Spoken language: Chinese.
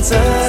在